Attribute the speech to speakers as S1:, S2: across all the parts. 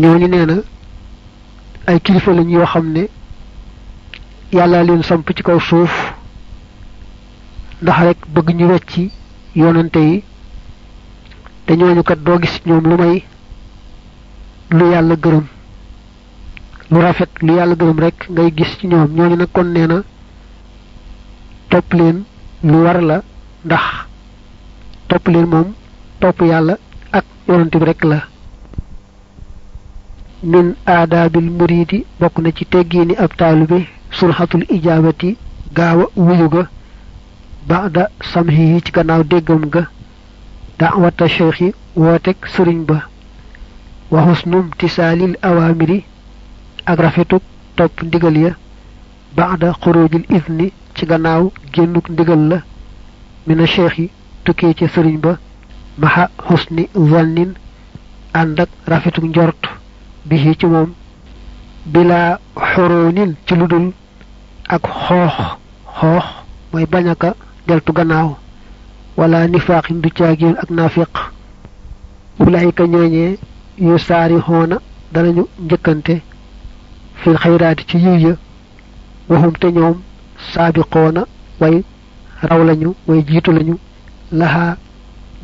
S1: ñooñu nee na ay kilifa lañ yoo xam ne yàlla leen samp ci kaw suuf ndax rek bëgg ñu wecci yonante yi te ñooñu kat doo gis ñoom lu may lu yàlla gërëm. lu rafet lu yàlla gërëm rek ngay gis ci ñoom. ñooñu nag kon nee na topp leen lu war la ndax topp leen moom topp yàlla ak yonante bi rek la من آداب المريد بقنا تجيني تيغيني اب طالبي الإجابة غاوة ويوغا بعد سمحيه تي كناو ديغمغا دعوة الشيخ واتك سرينبا وحسن امتسال الأوامر أغرفتك top ndigal ya ba'da khuruj al izni ci gannaaw من ndigal la mina sheikh yi tukke ci serigne ba maha bi ci moom bila xoroonin ci ludul ak xoox. Xoox mooy bañ aka deltu gannaaw wala nifaaqin du caagéen ak naafiq. Ulaayika ñooñee yu saari xoona danañu njëkkante fil xayraati ci yiw ya. Waxum te ñoom saabiqoona way raw lañu way jiitu lañu laxaa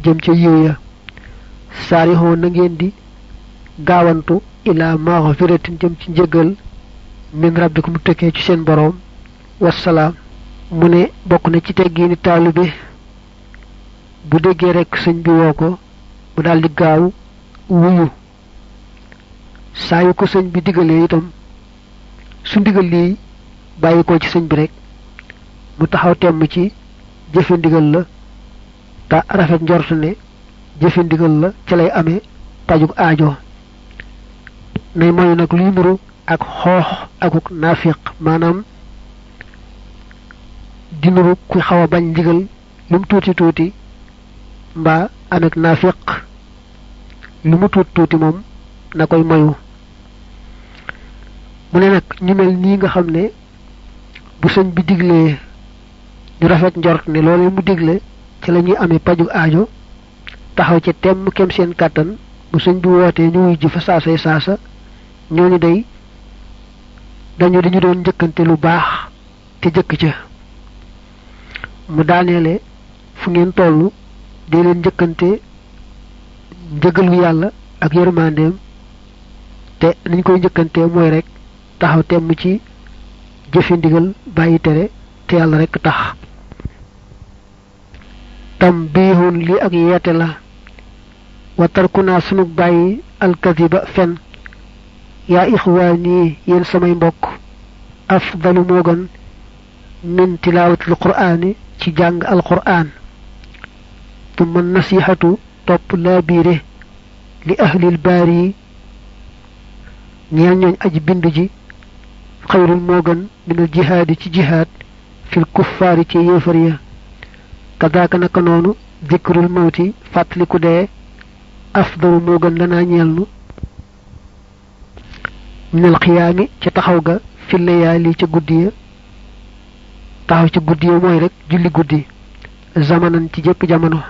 S1: jëm ca yiw ya. Saari xoona ngeen di gaawantu ila maxfiratin jëm ci njëgal min rabbikum tëkkee ci seen boroom. Wassalaam. Mu ne bokk na ci teggiini taalibe bu déggee rekk sëñ bi woo mu daldi gaaw wuyu. Saa yu ko sëñ bi digalee itam su ndigal lii bàyyi ko ci sëñ bi rekk mu taxaw ci la te rafet njortu ne jëfe ndigal la ci lay pajug aajo nay moyu nag luy nuru ak akuk naafiq maanaam di nuru ku xaw a bañ ndigal lu mu tuuti tuuti mbaa amek naafiq lu mu tuuti tuuti moom na koy moyu mu ne nag ñu mel nii nga xam ne bu sëñ bi diglee ñu rafet njort ne loolu mu digle ci la ñuy amee paju aajo taxaw ci temm kem seen kàttan bu sëñ bi wootee ñu ñooñu day dañu dañu doon njëkkante lu baax te jëkk ca. Mu daaneele fu ngeen tollu dee leen njëkkante njëgalu yàlla ak yërmandeem te niñ koy njëkkante mooy rek taxaw temm ci jëfi ndigal bàyyi tere te yàlla rek tax. Tam biihun li ak yeete la. Wa tarkunaa sunu bàyyi alkadiba يا إخواني يل سمي بوك أفضل موغن من تلاوة القرآن تي جانج القرآن. ثم النصيحة طب لا بيره لأهل الباري. نيان أج بندجي خير الموغن من الجهاد تي جهاد في الكفار تي يفريا كذاك نكنون ذكر الموت فاتلك دي. أفضل موغن لنا نيالو minal xiyaami ca taxaw ga fi layaali ca guddi ya. Taxaw ca guddi ya mooy rek julli guddi. Zamanan ci jëpp jamono.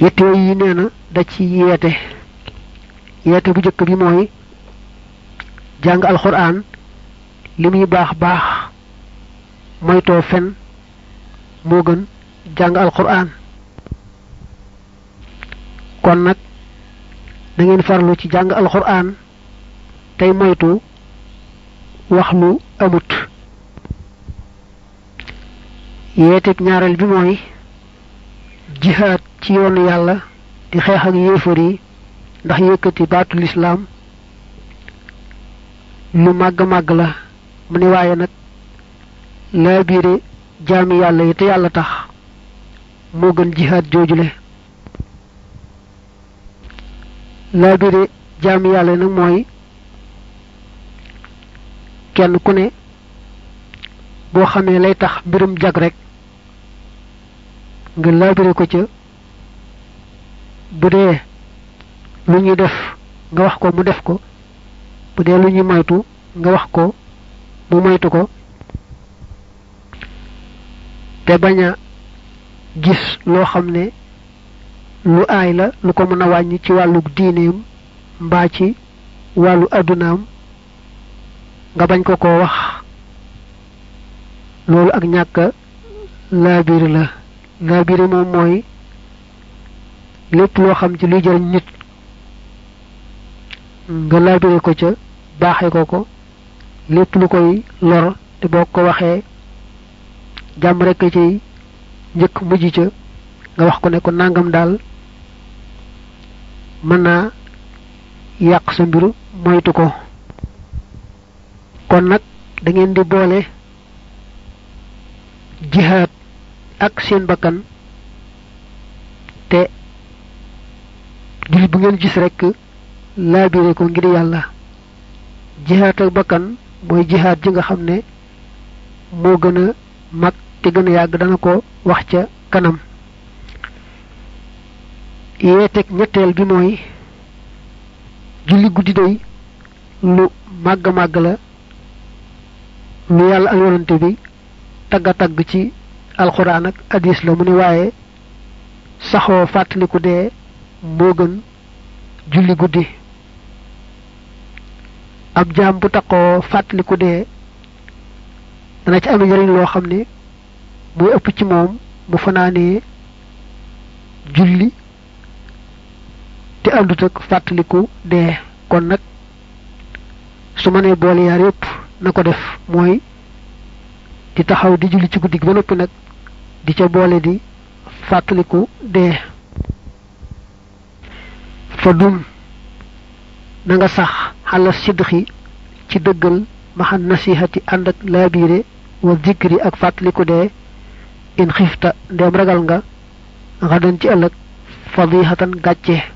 S1: Yette yi nee na da ci yeete. Yeete bu jëkk bi mooy jàng alxuraan li muy baax baax moytoo fen moo gën jàng alxuraan. Kon nag da ngeen farlu ci jàng alxuraan tey moytu wax lu amut. Yeeteeg ñaareel bi mooy jihaad ci yoonu yàlla di xeex ak yéefar yi ndax yëkkati baatu lislaam lu màgg màgg la. Mu waaye nag biire jaami yàlla yi te tax moo gën joojule laa biire jaami yàlla yi nag mooy kenn ku ne boo xamee lay tax mbirum jag rek nga laabire ko ca. Bu lu ñuy def nga wax ko mu def ko. Bu lu ñuy moytu nga wax ko mu moytu ko. Te bañ a gis loo xam ne lu aay la lu ko mën a wàññi ci wàllu diineem mbaa ci wàllu addunaam nga bañ ko ko wax. Loolu ak ñàkk laabiri la. Laabiri moom mooy lépp loo xam ci luy jëriñ nit nga laabire ko ca baaxe ko ko lépp lu koy lor te boo ko waxee jàmm rekk ciy njëkk mujj ca nga wax ko ne ko nangam daal mën naa yàq sa mbiru moytu ko. Kon nag da ngeen di boole jihaad ak seen bakkan te jullit bu ngeen gis rekk laabire ko ngir yàlla. Jihaad ak bakkan mooy jihaad ji nga xam ne moo gën a mag te gën a yàgg dana ko wax ca kanam yeeteeg ñetteel bi mooy julli guddi day lu màgg màgg la lu yàlla ak bi tagga tagg ci alxuraan ak hadis la mu ne waaye saxoo fàttaliku dee moo gën julli guddi. Ab jaam bu taqoo fàttaliku dee dana ci amee njëriñ loo xam ne muy ëpp ci moom mu fanaanee julli te àndut ak fàttaliku dee kon nag su ma nee boole yaar yépp na ko def mooy di taxaw di julli ci guddi ba di ca boole di dee fa dum na nga sax xala sidxi ci dëggal maxan nasihati ànd ak laabiire wa zikri ak fàttaliku dee in xifta ndem ragal nga xadan ci ëllëg fadihatan gàcce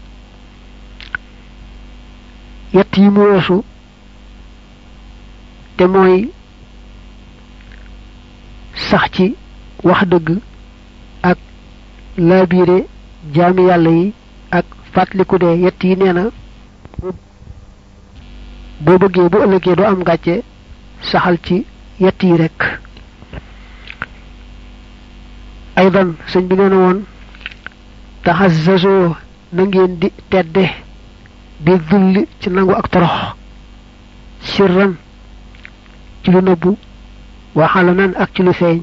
S1: yett yi mu weesu te mooy sax ci wax ak laabiire jaami yàlla yi ak fàttaliku dee yett yi nee na boo bëggee bu ëllëgee doo am gàcce saxal ci yett yi rekk aydan sëñ bi nee na woon taxazzazoo di tedde bi dulli ci nangu ak torox sirran ci lu nëbbu waxala nan ak ci lu feeñ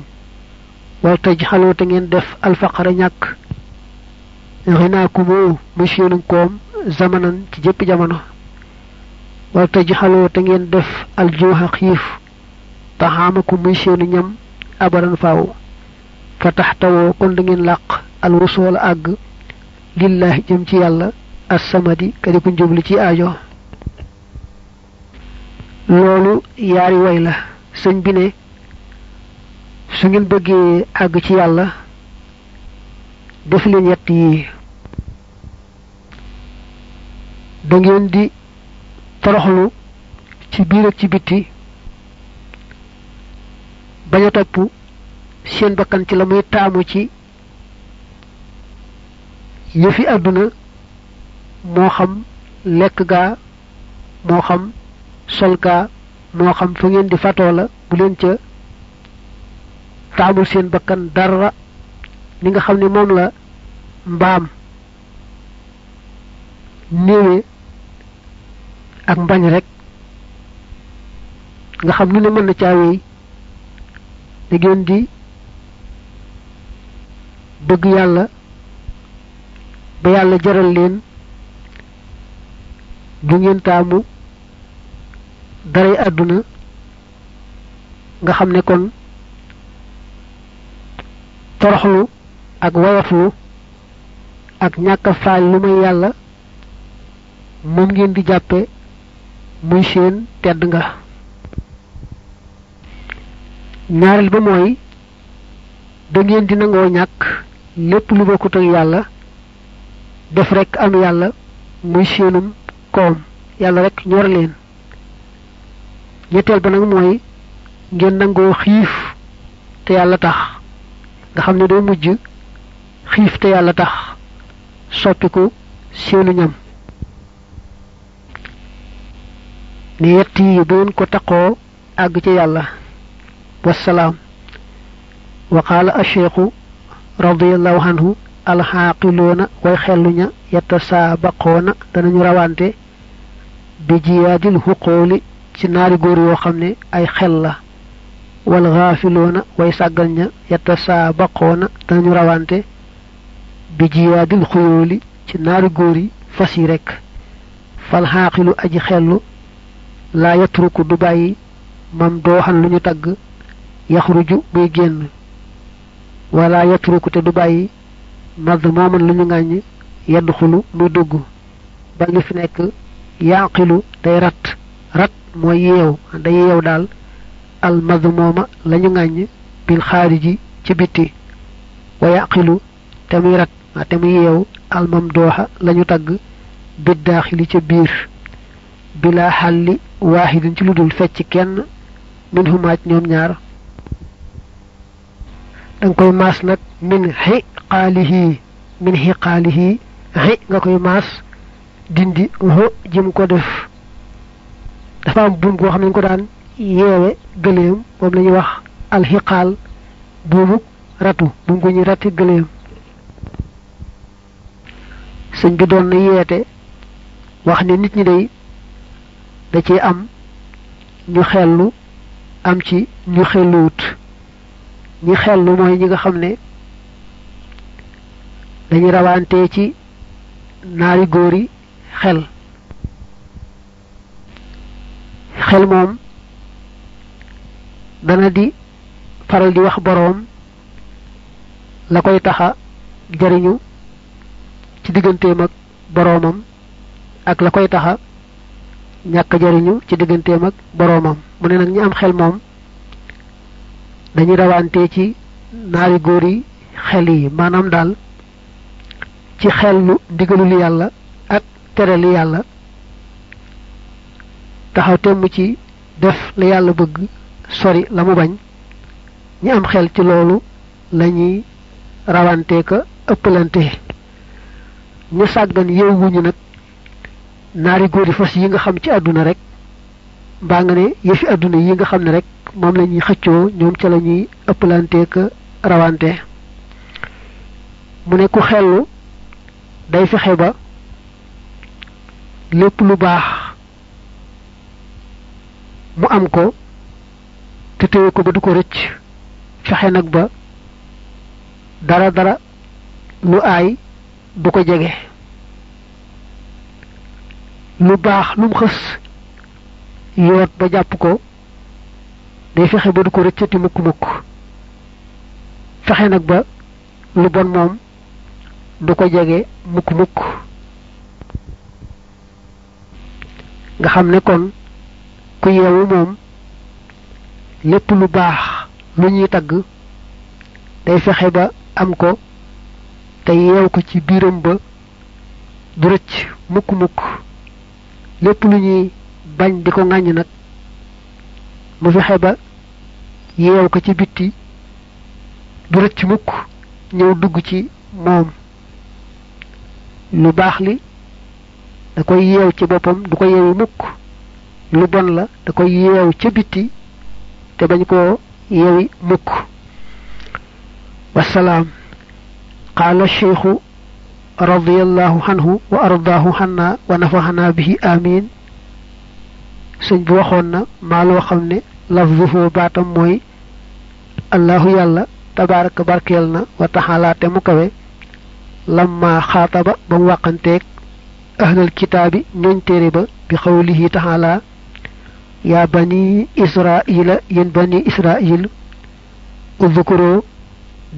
S1: wal taj xaloo te ngeen def alfaqara ñàkk xinaakumoo muy seenum koom zamanan ci jëpp jamono wal taj xaloo te ngeen def aljuuxa xiif taxaamaku muy seenu ñam abadan faaw fa taxtawoo kon da ngeen làq alwusoola àgg lillahi jëm ci yàlla assamadi kadi ku njubli ci aajo loolu yaari way la. Sëñ bi ne su ngeen ci yàlla def leen yett yi. Da ngeen di toroxlu ci biir ak ci bitti bañ a topp seen bakkan ci la muy taamu ci yëfi àdduna moo xam lekk gaa moo xam sol gaa moo xam fa ngeen di fatoo la bu leen ca taamul seen bakkan dara. Ni nga xam ne moom la mbaam néewe ak mbañ rek. Nga xam mën na da ngeen di bëgg yàlla ba yàlla jaral leen du ngeen taamu daray àdduna nga xam ne kon toroxlu ak woyoflu ak ñàkk faal lu may yàlla moom ngeen di jàppe muy seen tedd nga. Ñaareel ba mooy da ngeen di nangoo ñàkk lépp lu bokkut ak yàlla def rekk am yàlla muy seenum koom yàlla rekk ñor leen. Ñetteel ba nag mooy ngeen nangoo xiif te yàlla tax. Nga xam ne doo mujj xiif te yàlla tax. Soppiku seenu ñam. Ne yett yi doon ko taqoo àgg ci yàlla. Wa qaala acheikhu radiallahu anhu alxaaqiloona way xelluña danañu rawante bi jiyaadil xuqooli ci naari góor yoo xam ne ay xel la wal xaafiloona way sàggal ña yetta saa baqoona danañu rawante bi jiyaadil xuyooli ci naari góor yi fas yi rekk fal xaaqilu aji xellu laa yatruku du bàyyi mam dooxan lu ñu tagg yaxruju muy génn wala yatruku te du bàyyi mad mooman lu ñu ŋàññ yedd xulu muy dugg ba li fi nekk yaaqilu day rat rat mooy yeew day yeew daal. Al mad mooma la ñu ŋàññ bil xaariji ci bitti wa yaqilu te muy rat te muy yeew al mam dooxa la ñu tagg biddaaxili ca biir. Bila xalli waaxidin ci lu dul fecc kenn min humaaj ñoom ñaar. Danga koy maas nag min xi xaalihi xi nga koy maas dindi ho jim ko def. Dafa am buum goo xam ne ko daan yeewe gëléem moom la wax alxiqaal buumu ratu buum gu ñuy rati gëléem. Sëñ bi doon na yeete wax ne nit ñi day da ci am ñu xellu am ci ñu xelluwut ñi xellu mooy ñi nga xam ne dañu rawante ci naari góor yi xel. Xel moom dana di faral di wax boroom la koy taxa jariñu ci digganteem ak boroomam ak la koy taxa ñàkk jariñu ci digganteem ak boroomam. Mu ne nag ñi am xel moom dañuy rawante ci naari góor yi xel yi. Maanaam daal ci xellu ndigalul yàlla ak terali yàlla taxaw temm ci def la yàlla bëgg sori la mu bañ. Ñi am xel ci loolu lañuy rawante ka ëppalante. Ñu sàggan yewwuñu nag naari góori fas yi nga xam ci àdduna rek mbaa nga ne àdduna yi nga xam ne rek moom la ñuy ñoom ca la ëppalante ka rawante. Mu ne ku xellu day fexe ba lépp lu baax mu am ko te téye ko ba du ko rëcc fexe nag ba dara dara lu aay du ko jege. lu baax lu mu xës yoot ba jàpp ko day fexe ba du ko rëccati mukk mukk. fexe nag ba lu bon moom du ko jege mukk mukk nga xam ne kon ku yeewu moom lépp lu baax lu ñuy tagg day fexe ba am ko te yeew ko ci biiram ba du rëcc mukk mukk. Lépp lu ñuy bañ di ko ŋàññ nag mu fexe ba yeew ko ci bitti du rëcc mukk ñëw dugg ci moom. Lu baax li da koy yeew ci boppam du ko yeewi mukk. Lu bon la da koy yeew ci bitti te bañ koo yeewi mukk. Wasalaam قال الشيخ رضي الله عنه وأرضاه حنا ونفعنا به آمين سن بو وخونا ما لو خامني لفظه باتم موي الله يالا تبارك بارك يلنا وتعالى تمكوي لما خاطب بم وقنتك أهل الكتاب ننترب بقوله تعالى يا بني إسرائيل ين بني إسرائيل اذكروا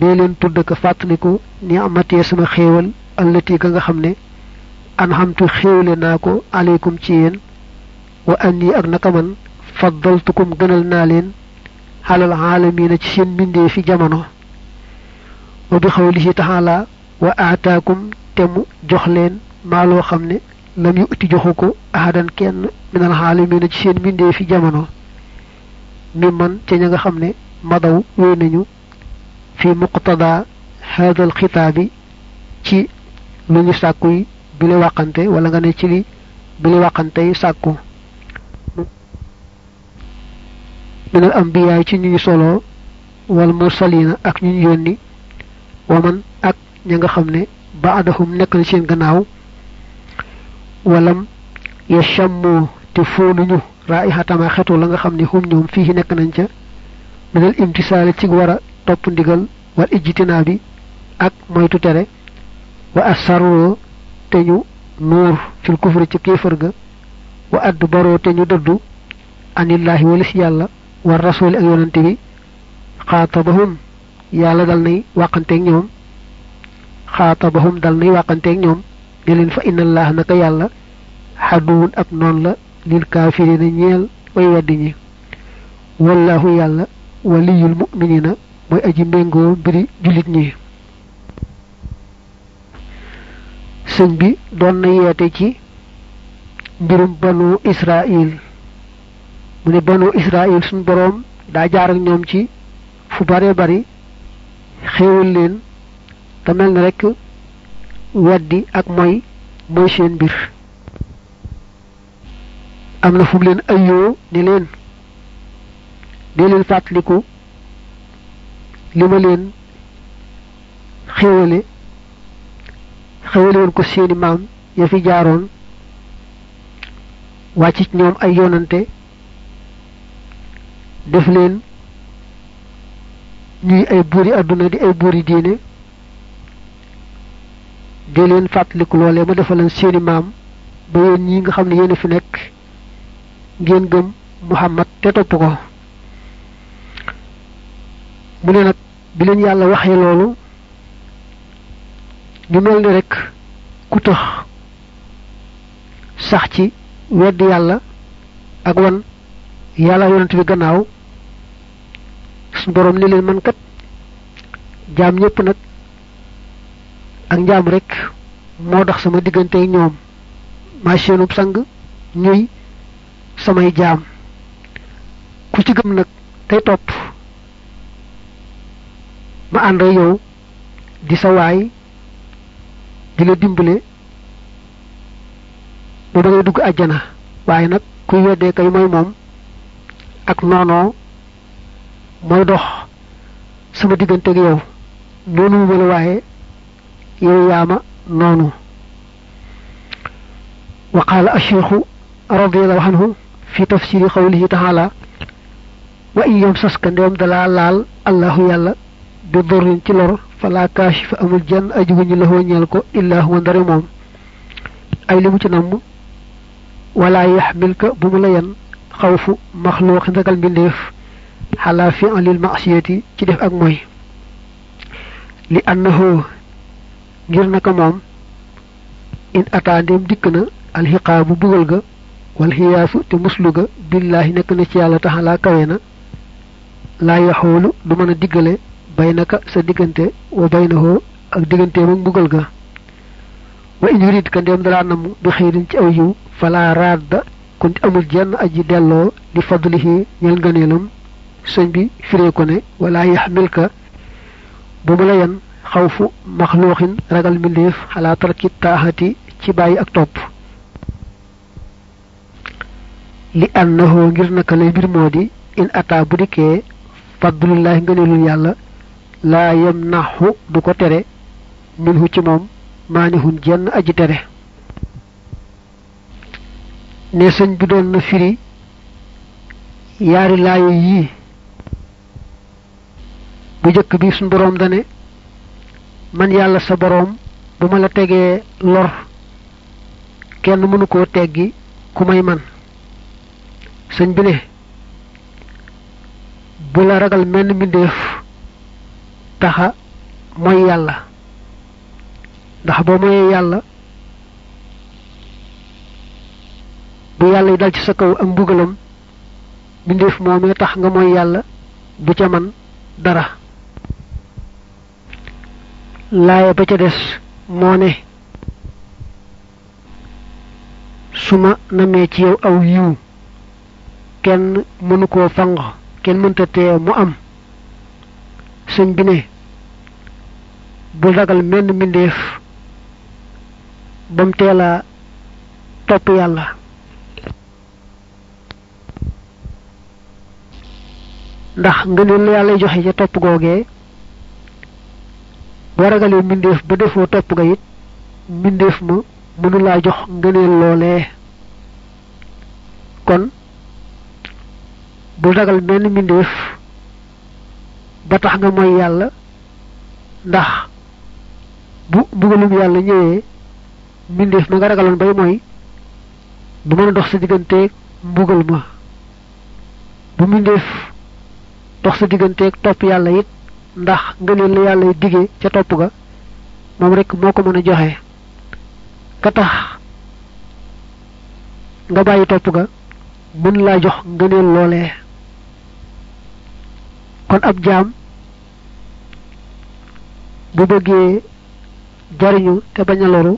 S1: ديلن تدك فاتلكو نعمتي اسم خيول التي كغا خمني أنهمت خيولناكو عليكم تيين وأني أغنك من فضلتكم غنل نالين على العالمين تشين من دي في جمانو وبقوله تعالى وأعتاكم تم جخلين maa loo xam ne lam yu uti joxu ko ahadan kenn minal aalamiina ci seen mbindee fi jamono mi man ca ña nga xam ne madaw wéy nañu fi muqtada haadal xitaabi ci lu ñu sàkkuy bi li wàqante wala nga ne ci li bi li wàqante yi sàkku minal ambiyaay ci ñu ñu solo wal mursalina ak ñu ñu yónni waman ak ña nga xam ne baadahum nekk na seen gannaaw ولم يشم تفونو رائحة ما خطو لنغا خمني هم نهم فيه نكنانجا من الامتسال تيغورا توبتون ديغل والإجتنابي أك مويتو تري وأسارو تنيو نور في الكفر تكيفرغا وأد برو تنيو ددو أن الله ولسي الله والرسول أيوانتي خاطبهم يالا دالني واقنتين نهم خاطبهم دالني واقنتين نهم يلين فإن الله نكا يالله xaduwun ab noon la lil kaafirina ñeel way weddi ñi wallahu yàlla waliyul muminina mooy aji méngoo mbiri jullit ñi sëñ bi doon na yeete ci mbirum banu israil mu ne banu israil suñ boroom daa jaar ak ñoom ci fu bare bari xéewal leen te mel na rekk weddi ak mooy mooy seen mbir am na fu mu leen ayoo ni leen dee leen fàttaliku li ma leen xéewale xéewale woon ko seeni maam ya fi jaaroon wàcc ci ñoom ay yonante def leen ñuy ay buuri àdduna di ay buuri diine dee leen fàttaliku loolee ma defalan seeni maam ba yéen ñi nga xam ne yéen fi nekk ngeen gëm Muhammad te topp ko. Mu ne nag bi leen yàlla waxee loolu ñu mel ni rek ku tax sax ci wedd yàlla ak wan yàlla yonent bi gannaaw. Suñu boroom ni leen man kat jaam nag ak njaam rek moo dox sama diggante ñoom. Maa seenub sang ñuy samay jaam. Ku ci gëm nag tey topp. Ma ànd yow di sa waay di la dimbale. Ba ba ngay dugg àjjana waaye nag kuy weddee kay mooy moom. Ak noonoo mooy dox sama diggante ak yow. Noonu ma la waaye yow yaama noonu. Wa qaala acheikhu radiallahu anhu في تفسير قوله تعالى وإن يمسسك نوم دلالال الله يلا بضر تلر فلا كاشف أم الجن أجوني له ونيالكو إلا هو دريمهم أي لمتنم ولا يحملك بمليان خوف مخلوق ذاك المليف على فعل المعصية كده أكموي لأنه غير نكمام إن أتعلم ديكنا الهقاب بغلغ ak mbugal ga wa in yurid ka ndéem dalaa namm bi xëyrin ci aw yiw falaa raadda kon amul jenn aji delloo li fadlihi ñel ngëneelam sëñ bi firee ko ne wala yaxmil ka bu mu la yen xawfu maxluuxin ragal mbindeef xalaa tarki taaxati ci bàyyi ak topp li annahu ngir naka lay mbir moo di in ata bu dikkee fadlullahi ngëneelul yàlla laa yamnaxu du ko tere minhu ci moom maanihun jenn aji tere. Ne sëñ bi doon na firi yaari laayo yii bu jëkk bi suñ boroom dane man yàlla sa boroom bu ma la tegee lor kenn mënu koo teggi ku man sëñ bi ne bu la ragal menn mbindeef taxa mooy yàlla. Ndax boo moyee yàlla bu yàlla yi dal ci sa kaw ak mbugalam mbindeef moomee tax nga mooy yàlla bu ca man dara. Laaya ba ca des moo ne su ma namee ci yow aw yiw kenn mënu koo fang kenn mënta tee mu am. Sëñ bi ne bul ragal menn mbindeef bam teela topp yàlla. Ndax ngëneel la yàlla joxe ca topp googee boo ragalee mbindeef ba defoo topp ga it mbindeef ma mënulaa jox ngëneel loolee. Kon bu ragal benn mbindeef ba tax nga mooy yàlla ndax bu mbugalum yàlla ñëwee mbindeef ma nga ragaloon bay mooy du mën a dox sa digganteeg mbugal ma. Bu mbindeef dox sa digganteeg topp yàlla it ndax nga leen la yàlla digee ca topp ga moom rek moo ko mën a joxe. Ka tax nga bàyyi topp ga mën laa jox ngëneel loolee kon ab jaam bu bëggee jariñu te bañ a loru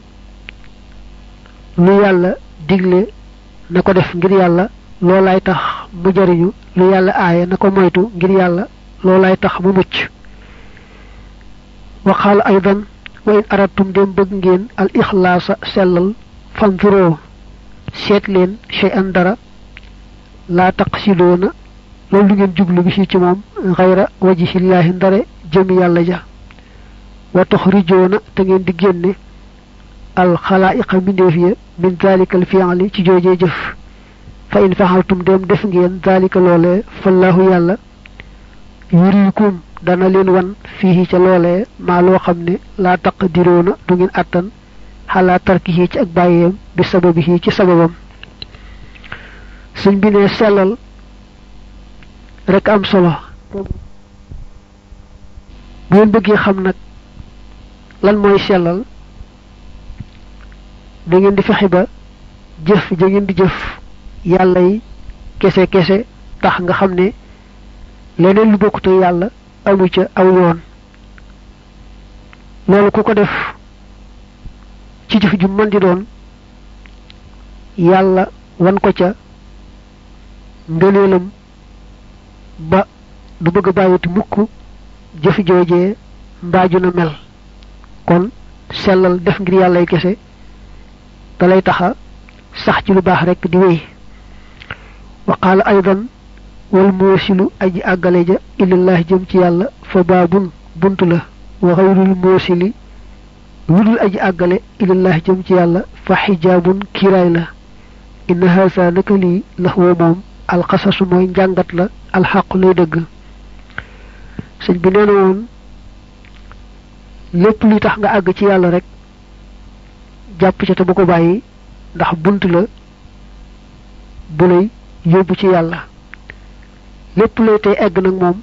S1: lu yàlla digle na ko def ngir yàlla loolaay tax mu jariñu lu yàlla aaye na ko moytu ngir yàlla loolaay tax mu mucc. Waxaala aydan wa in aratum dem bëgg ngeen al ixlaasa sellal fanfiroo seet leen shay an dara laa taqsidoona lolou du ngeen jublu bi ci mom ghayra wajhi llahi ndare jëm yalla ja wa tukhrijuna te ngeen di genné al khalaiqa bindef ya min zalika al fi'li ci jojé jëf fa in fa'altum dem def ngeen zalika lolé fallahu yalla yurikum dana leen wan fihi ca lolé ma lo xamné la taqdiruna du ngeen atan hala tarkihi ci ak bayem bi sababihi ci sababam suñ bi ne selal rek am solo. Bu bëggee xam nag lan mooy sellal da ngeen di fexe ba jëf ja ngeen di jëf yàlla yi kese kese tax nga xam ne leneen lu bokkute yàlla amu ca aw yoon. Loolu ku ko def ci jëf ju mën di doon yàlla wan ko ca ngëneelam ba du bëgg a bàyyiti mukk jëf joojee mbaaju na mel. kon sellal def ngir yàllay kese da lay taxa sax ci lu baax rekk di wéy. wa aydan wal aji àggale ja ilallahi jëm ci yàlla fa bunt la. wa xayrul moosili ci yàlla fa xijaabun kiiraay la. inna haasa naka lii lax wa moom alxasasu mooy njàngat la alxaqu lay dëgg sëñ bi nee na woon lépp luy tax nga àgg ci yàlla rek jàpp ca te bu ko bàyyi ndax bunt la bu lay yóbbu ci yàlla lépp lay tey egg nag moom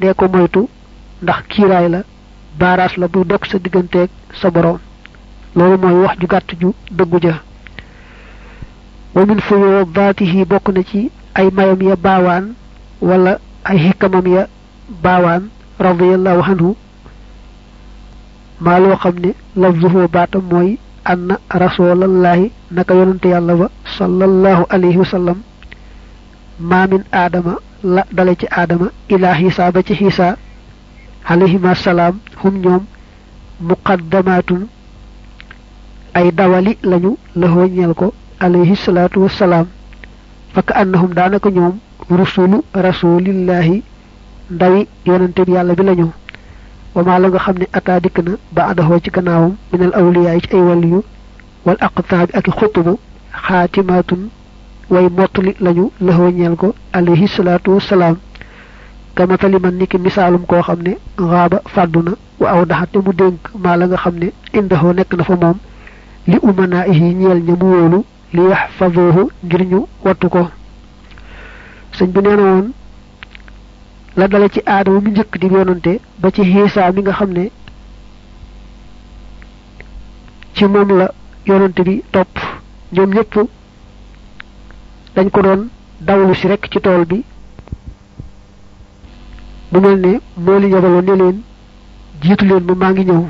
S1: dee ko moytu ndax kiiraay la baaraas la bu dog sa digganteeg sa boroom loolu mooy wax ju gàtt ju dëggu ja wa min fuyoo baatihi bokk na ci ay mayam ya baawaan wala ay xikkamam ya baawaan radiyallahu anhu maa loo xam ne lafzuhu baatam mooy anna rasulallahi naka yonante yàlla ba sallallahu alayhi wa sallam maa min aadama la dale ci aadama ilaa xiisa ba ci xiisa alayhima salaam hum ñoom muqaddamaatun ay dawali lañu laxoo ñeel ko alayhi salaatu wassalaam fakk annahum daanaka ñoom rusulu rasulillahi ndawi yonante bi yàlla bi lañu wama la nga xam ne ataa dikk na ba adahoo ci gannaawam minal awliyaa ci ay waliyu wal aqtaabi way mottali lañu laxoo ñeel ko alayhi salaatu wassalaam kamatali man niki misaalum koo xam ne xaaba wa aw daxate mu dénk maa la nga xam ne indahoo na fa moom li umanaa ihi ñeel ña mu wóolu li yaxfadoohu ngir ñu ko sëñ bi nee na woon la dale ci aadama mi njëkk di yonante ba ci xiisa mi nga xam ne ci moom la yonante bi topp ñoom ñëpp dañ ko doon dawlu si rekk ci tool bi mu mel ne moo li yabaloon ne leen jiitu leen ma maa ngi ñëw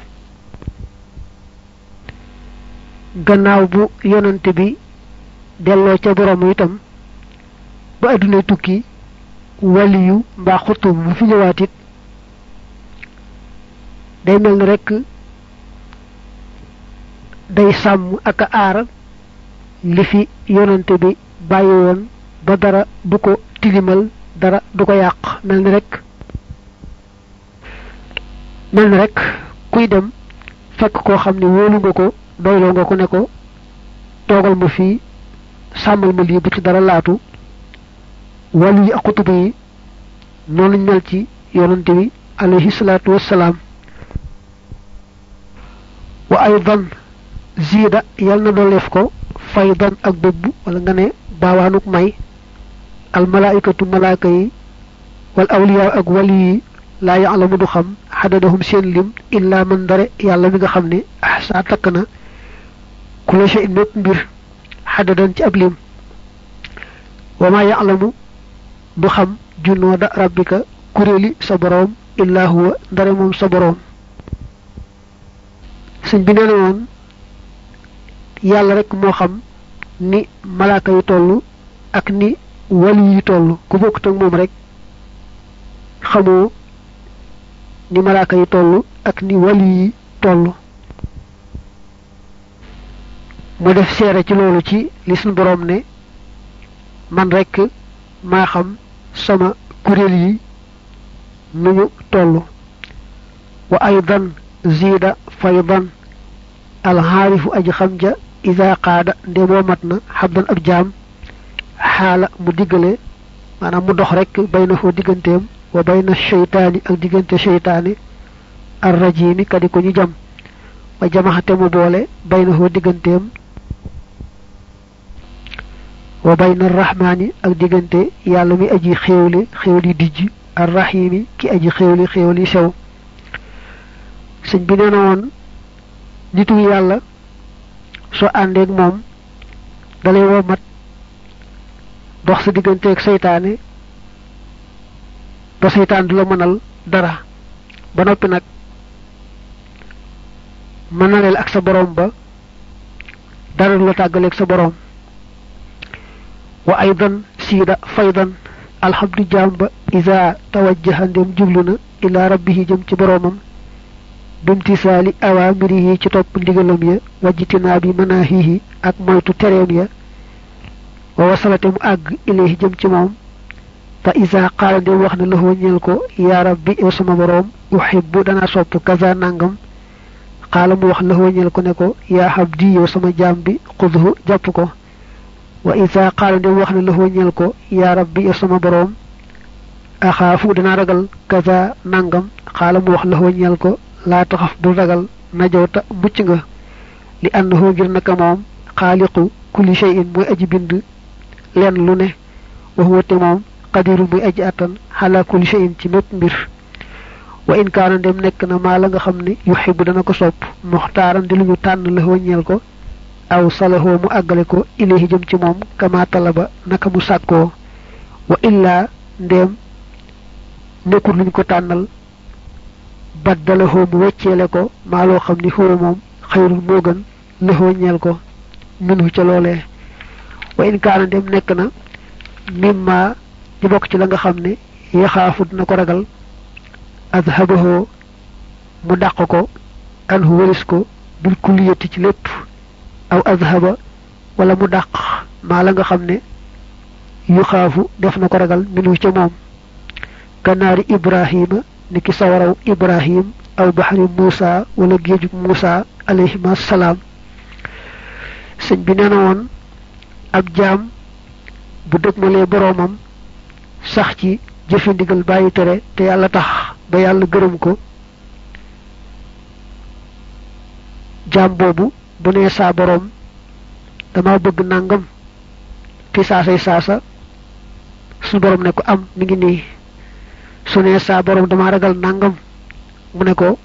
S1: gannaaw bu yonante bi delloo ca borom itam ba addunay tukki waliyu mbaa xutub bu fi ñëwaat it day mel ni rekk day sàmm ak a aar li fi yonante bi bàyyi woon ba dara du ko tilimal dara du ko yàq. Mel ni rekk mel ni rekk kuy dem fekk koo xam ne wóolu nga ko doyloo nga ko ne ko toogal ma fii sàmmal ma lii bu ci dara laatu wàllu yi ak xutuba yi noonu lañ mel ci yonante bi alayhi salaatu wassalaam wa aydan ziida yal na dooleef ko faydan ak bëbb wala nga ne baawaanuk may al malaikatu malaaka yi wal awliya ak wali yi laa ya'lamu du xam xadadahum seen lim illa man dare yàlla mi nga xam ne ahsa takk na shay'in mépp mbir xadadan ci ab lim wa du xam junooda rabbika kuréeli sa boroom illa huwa ndare moom sa boroom. Sëñ bi nee na woon yàlla rek moo xam ni malaaka yi toll ak ni wali yi toll. Ku bokkut ak moom rek xamoo ni malaaka yi toll ak ni wali yi toll. Mu def seere ci loolu ci li suñ boroom ne man rek maa xam sama kurel yi nuñu tollu wa aydan zida faydan al harifu aji xam ja idha qada de mo matna habdan ab jam hala mu digale manam mu dox rek bayna fo digantem wa bayna shaytani ak digante shaytani ar rajimi kadi ko ñu jam wa jama'ate mu boole bayna fo digantem wa bayna rahmaani ak diggante yàlla mi aji xéewli xéewli dijj ar rahimi ki aji xéewli xéewli sew. Sëñ bi nee na woon nitu yàlla soo àndeeg moom dalay woo mat dox sa digganteeg seytaane ba seytaan du la mënal dara. Ba noppi nag mën na leel ak sa boroom ba dara la tàggaleeg sa boroom وأيضا سيدا فيضا الحمد جامب إذا توجه دم جبلنا إلى ربه جم تبرومم بامتثال أوامره تطب لغلم يا واجتناب مناهيه أك موت تريم يا ووصلتم أغ إليه جم تمام فإذا قال دم وخنا له نيلكو يا ربي وسما بروم أحب دنا صوب كذا نانغم قال مو وخنا له نيلكو نكو يا حبدي وسما جامبي خذه جابكو وإذا قال دي وخنا له نيلكو يا ربي اسما بروم. أخافو دنا رجل كذا نانغم. قال مو وخنا له نيلكو لا تخف دو رجل نجوتا بوتشغا لأنه غير نكا موم. خالق كل شيء مو أجي بند لين لو نه وهو تمام. قدير مو أجي أتن على كل شيء تي ميب مير وإن كان دم نيك نا مالا خمني يحب دنا كو سوب مختارا دي لو تان له نيلكو aw salahoo mu àggale ko ilayhi jëm ci moom kama talaba naka mu sàkkoo wa illaa ndéem nekkul luñ ko tànnal baddalahoo mu wecceele ko maa loo xam ni xóo moom xayrul moo gën lëxoo ñeel ko minhu ca loolee wa in kaana ndéem nekk na mimma di bokk ci la nga xam ne yaxaafu dina ko ragal adhabahoo mu dàq ko anhu wëris ko bil kulliyati ci lépp aw adhaba wala mu dàq maa la nga xam yu xaafu def na ragal minhu ca moom. Kanaari ibrahima niki sawaraw ibrahim aw baxari muusa wala muusa alayhima salaam. Sëñ bi nee na woon ab jaam bu dëgmalee boroomam sax ci te tax ba yàlla gërëm ko bu nee saa boroom dama bëgg nàngam fi saasay saasa suñu boroom ne ko am mi ngi nii su ne saa borom dama ragal nangam mu ne ko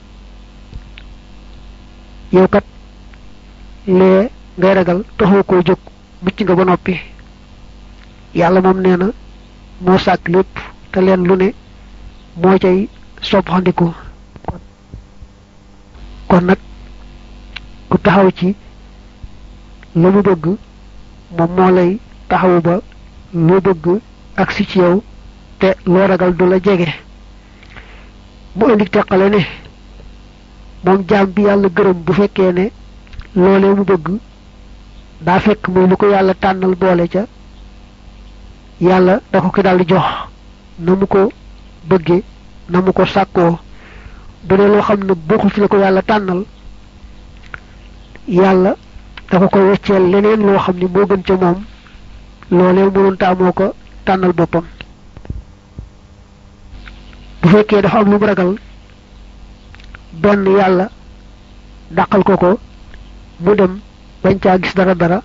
S1: yow kat lee ngay ragal taxoo koo jóg mucc nga ba noppi yàlla moom nee na moo sàkk lépp te leen lu ne moo cay soppandiku kon nag ku taxaw ci la mu bëgg moom moo lay taxawu ba loo bëgg ak si ci yow te loo ragal du la jege. Mu indi teqale ne moom jaam bi yàlla gërëm bu fekkee ne loolee mu bëgg daa fekk muy lu ko yàlla tànnal boole ca yàlla da ko ko daldi jox na mu ko bëggee na mu ko sàkkoo. Bu dee loo xam ne bokkul ci la ko yàlla tànnal yàlla da ko wecceel leneen loo xam ne moo gën ca moom. Loolee mënoon taamoo ko tànnal boppam. Fekkee dafa am lu mu ragal benn yàlla dàqal ko ko mu dem bañ caa gis dara dara.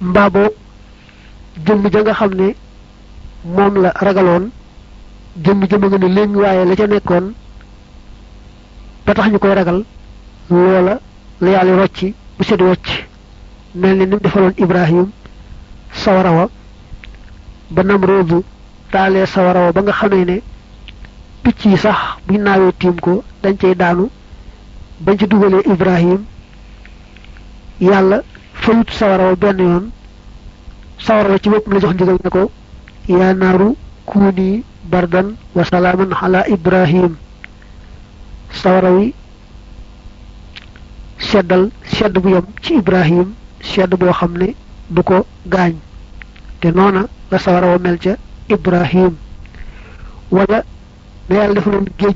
S1: Mbaa boog jëmm ja nga xam ne moom la ragaloon jëmm jëmm nga ne waaye la ca nekkoon ba tax ñu ragal loola la yàlla rocci bu sedd wocc mel ni ni mu defaloon Ibrahim sawara wa ba Namroodu taalee sawara wa ba nga xamee ne picc yi sax buñ naawee tiim ko dañ cay daanu. Bañ ci dugalee Ibrahim yàlla fayut sawara wa benn yoon. Sawara wa ci bopp la jox ndigal ne ko yaa naaru bardan wa salaaman ala Ibrahim. Sawara wi seddal sedd bu yem ci Ibrahim sedd boo xam ne du ko gaañ. Te noona la sawara ca Ibrahim. Wala na yàlla defaloon géej